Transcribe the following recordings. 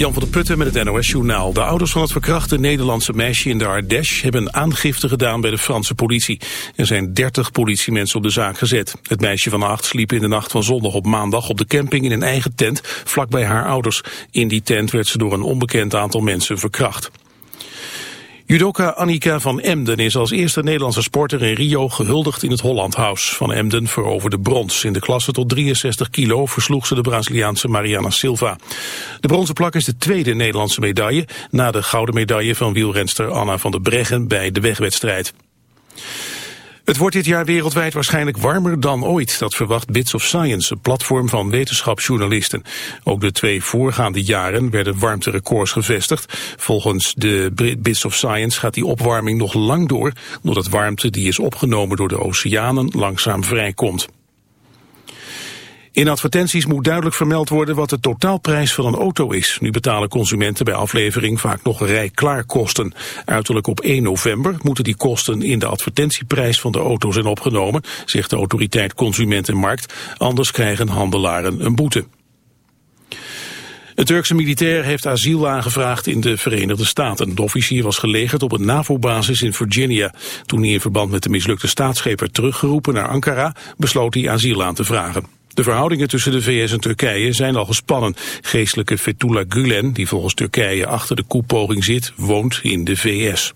Jan van der Putten met het NOS-journaal. De ouders van het verkrachte Nederlandse meisje in de Ardèche... hebben aangifte gedaan bij de Franse politie. Er zijn 30 politiemensen op de zaak gezet. Het meisje van acht sliep in de nacht van zondag op maandag... op de camping in een eigen tent, vlakbij haar ouders. In die tent werd ze door een onbekend aantal mensen verkracht. Judoka Annika van Emden is als eerste Nederlandse sporter in Rio gehuldigd in het Hollandhuis. Van Emden veroverde brons. In de klasse tot 63 kilo versloeg ze de Braziliaanse Mariana Silva. De bronzen plak is de tweede Nederlandse medaille... na de gouden medaille van wielrenster Anna van der Breggen bij de wegwedstrijd. Het wordt dit jaar wereldwijd waarschijnlijk warmer dan ooit. Dat verwacht Bits of Science, een platform van wetenschapsjournalisten. Ook de twee voorgaande jaren werden warmterecords gevestigd. Volgens de Bits of Science gaat die opwarming nog lang door... doordat warmte die is opgenomen door de oceanen langzaam vrijkomt. In advertenties moet duidelijk vermeld worden wat de totaalprijs van een auto is. Nu betalen consumenten bij aflevering vaak nog rijklaarkosten. Uiterlijk op 1 november moeten die kosten in de advertentieprijs van de auto zijn opgenomen, zegt de autoriteit Consument en Markt. Anders krijgen handelaren een boete. Een Turkse militair heeft asiel aangevraagd in de Verenigde Staten. De officier was gelegerd op een NAVO-basis in Virginia. Toen hij in verband met de mislukte staatsgreep werd teruggeroepen naar Ankara, besloot hij asiel aan te vragen. De verhoudingen tussen de VS en Turkije zijn al gespannen. Geestelijke Fethullah Gulen, die volgens Turkije achter de koepoging zit, woont in de VS.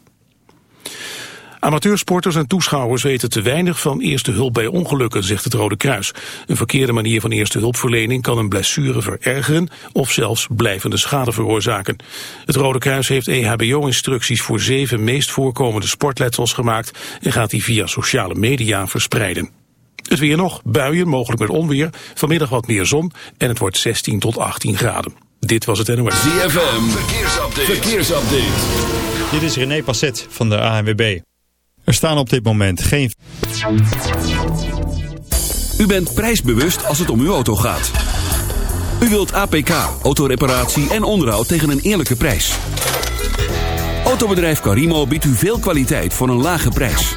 Amateursporters en toeschouwers weten te weinig van eerste hulp bij ongelukken, zegt het Rode Kruis. Een verkeerde manier van eerste hulpverlening kan een blessure verergeren of zelfs blijvende schade veroorzaken. Het Rode Kruis heeft EHBO-instructies voor zeven meest voorkomende sportletsels gemaakt en gaat die via sociale media verspreiden. Het weer nog, buien, mogelijk met onweer. Vanmiddag wat meer zon en het wordt 16 tot 18 graden. Dit was het NOS. ZFM, verkeersupdate. verkeersupdate. Dit is René Passet van de ANWB. Er staan op dit moment geen... U bent prijsbewust als het om uw auto gaat. U wilt APK, autoreparatie en onderhoud tegen een eerlijke prijs. Autobedrijf Carimo biedt u veel kwaliteit voor een lage prijs.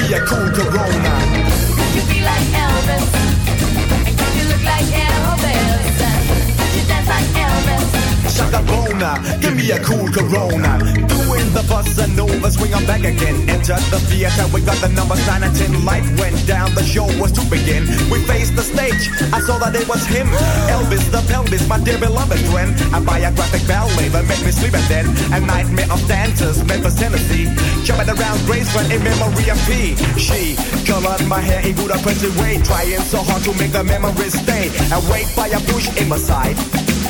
me a cool Corona. Could you be like Elvis? And you look like Elvis? You dance like Elvis? Shaka Bona, me a cool Corona. Doing the bossa nova, swing on back again. Entered the theater, we got the numbers 9 and 10. Light went down, the show was to begin. We faced the stage, I saw that it was him. Elvis the pelvis, my dear beloved friend. A biographic ballet that made me sleep and then. A nightmare of dancers, Memphis, Tennessee. Jumping around Graceland in memory of P. She colored my hair in good oppressive way. Trying so hard to make the memories stay. Wait by a bush in my side.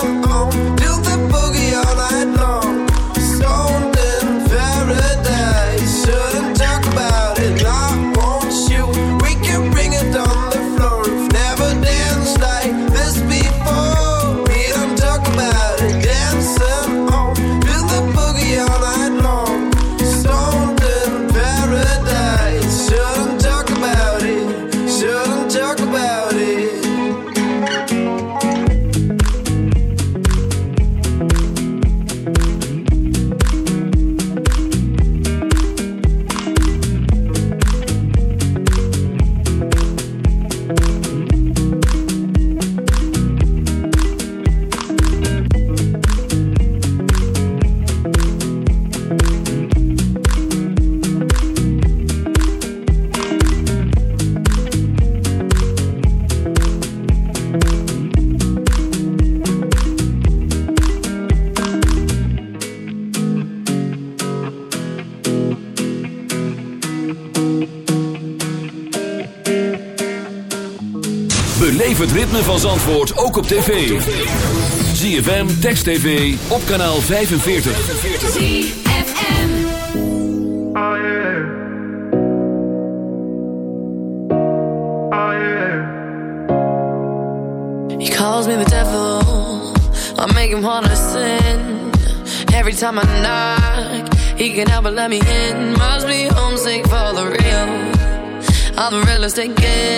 Oh. oh. Op tv. ZFM, Text TV, op kanaal 45. ZFM. He calls me the devil. I make him wanna sin. Every time I knock, he can help but let me in. Must be homesick for the real. I'm the realest it gets.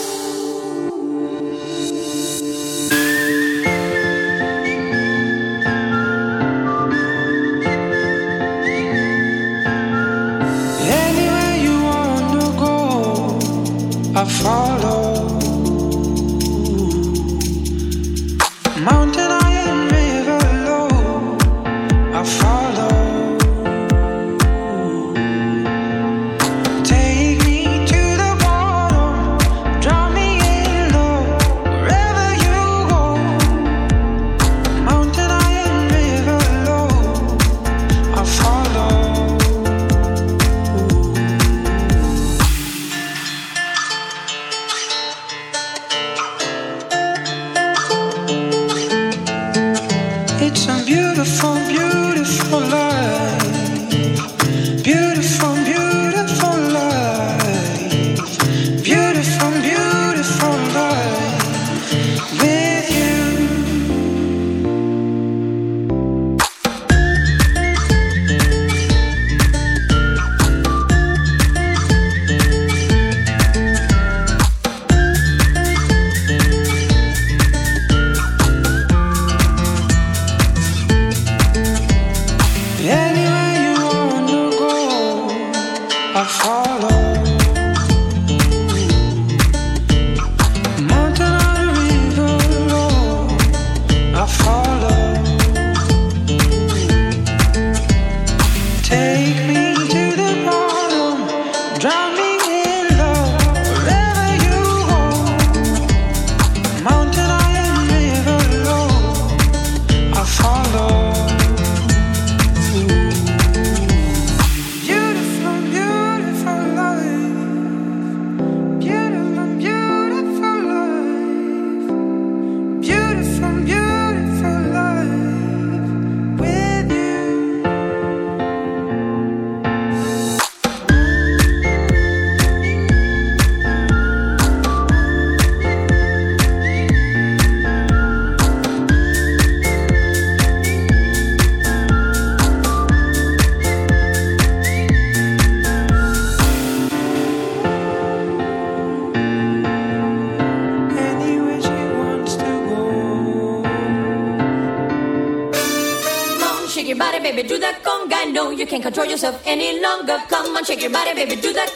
Your body, baby, do that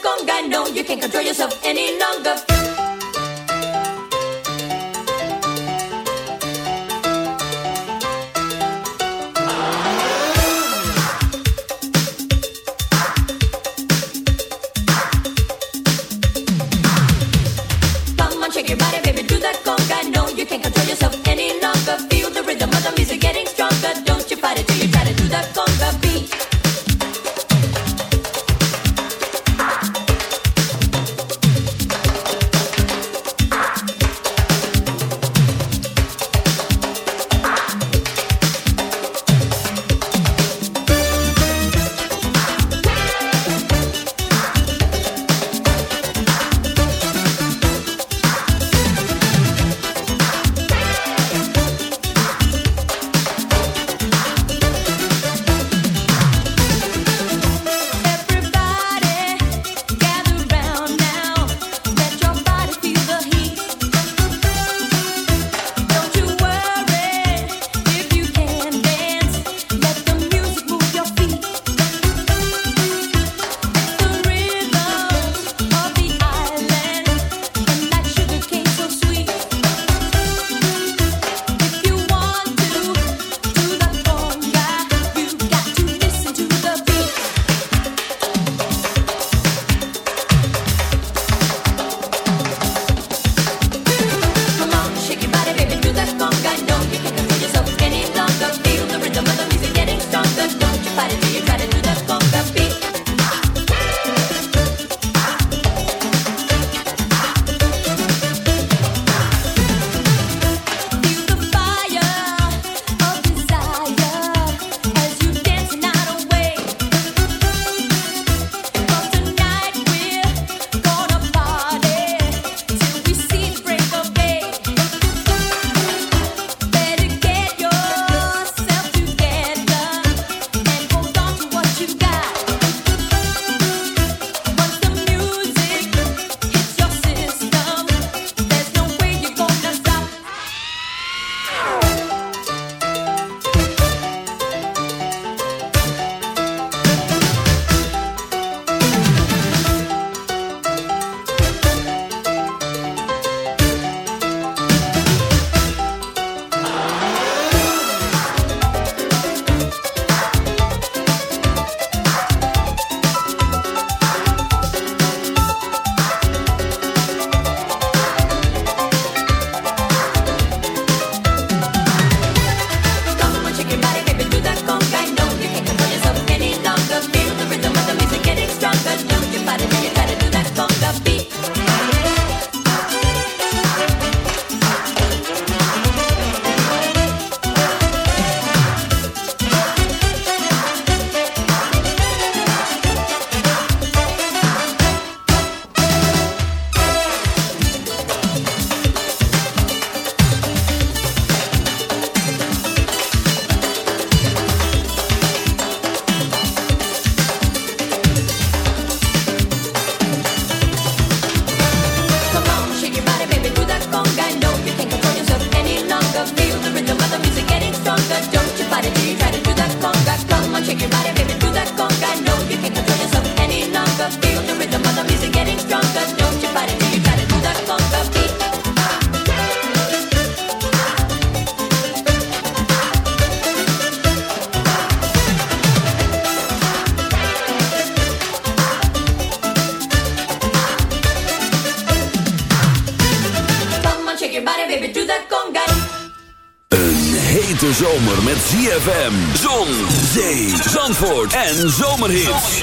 en zomerhits.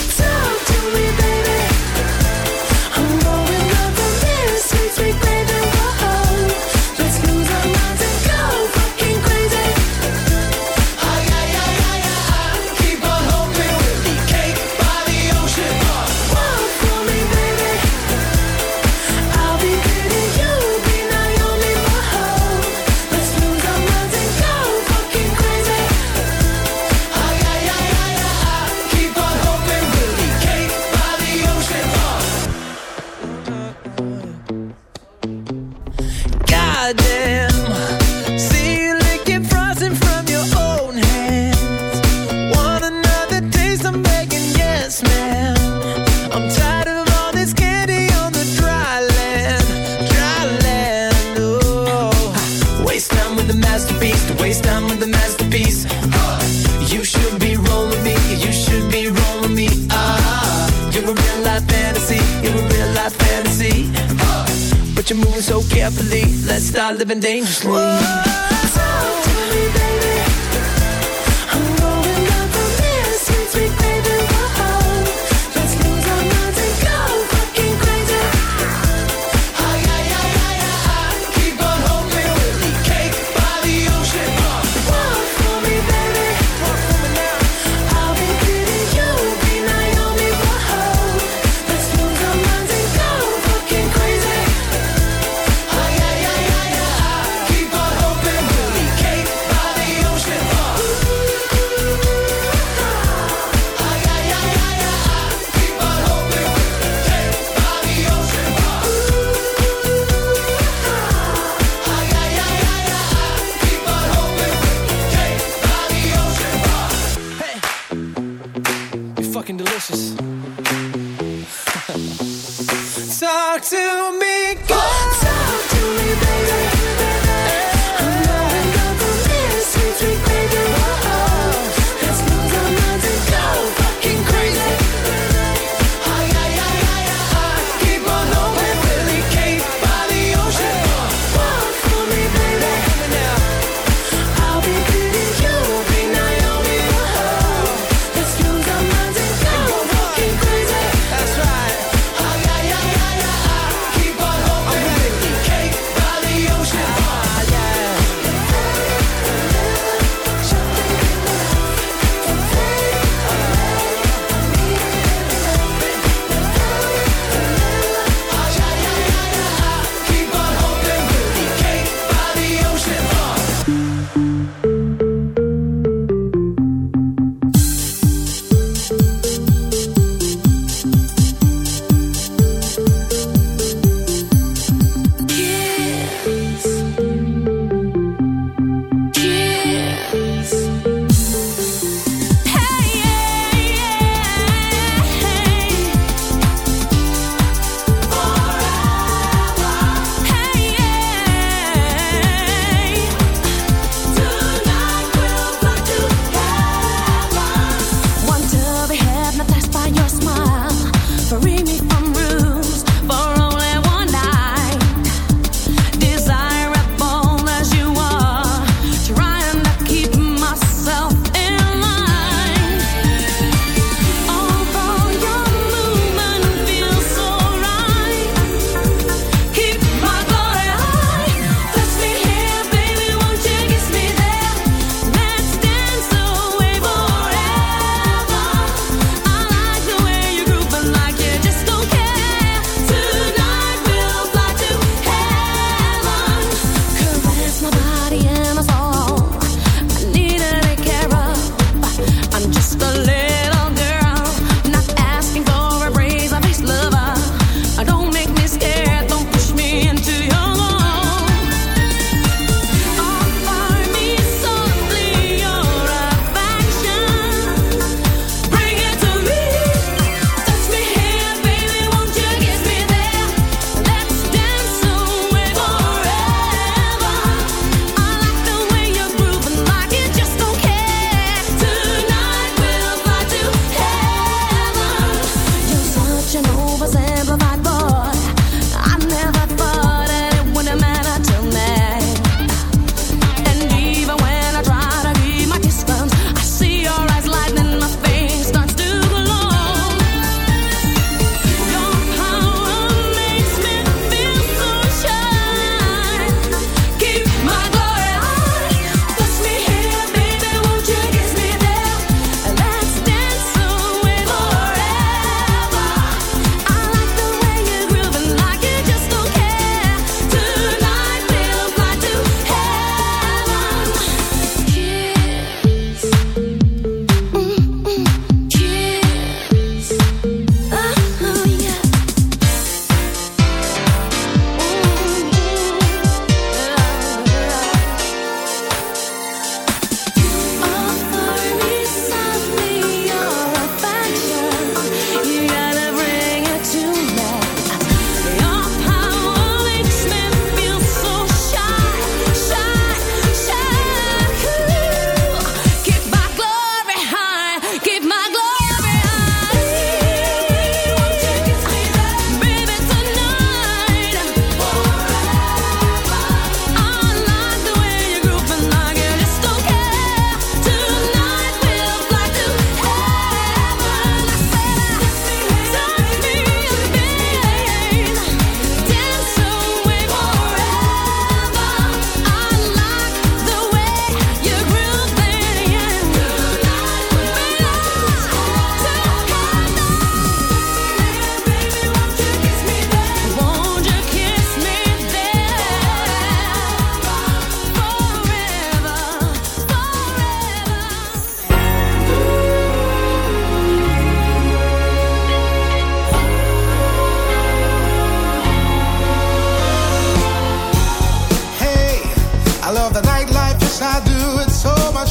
my